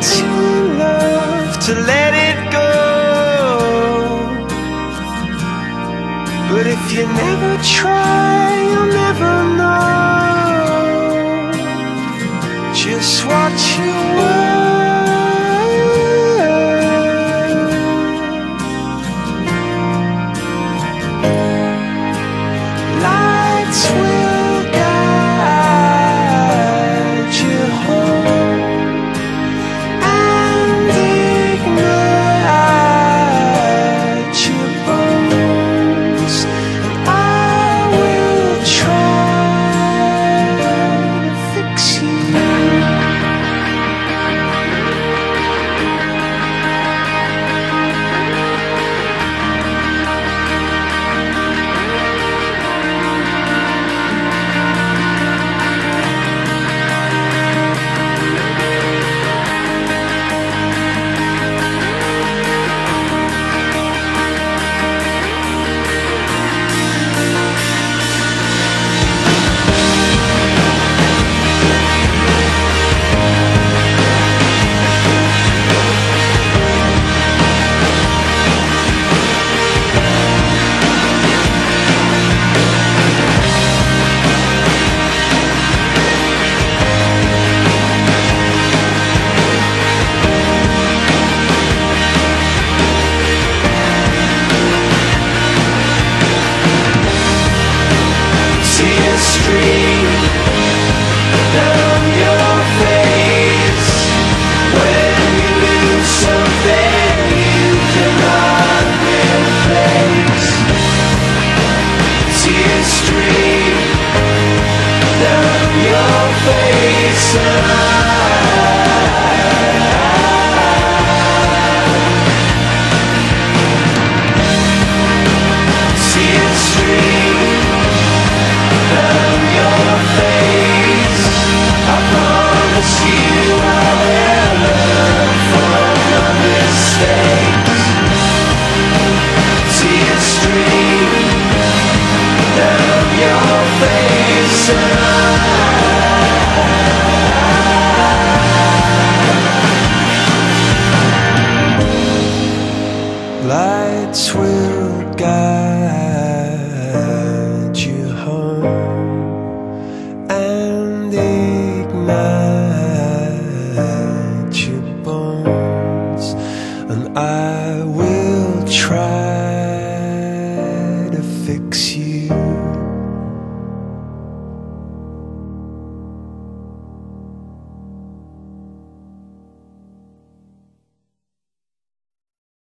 Too in love to let it go. But if you never try, Tears and I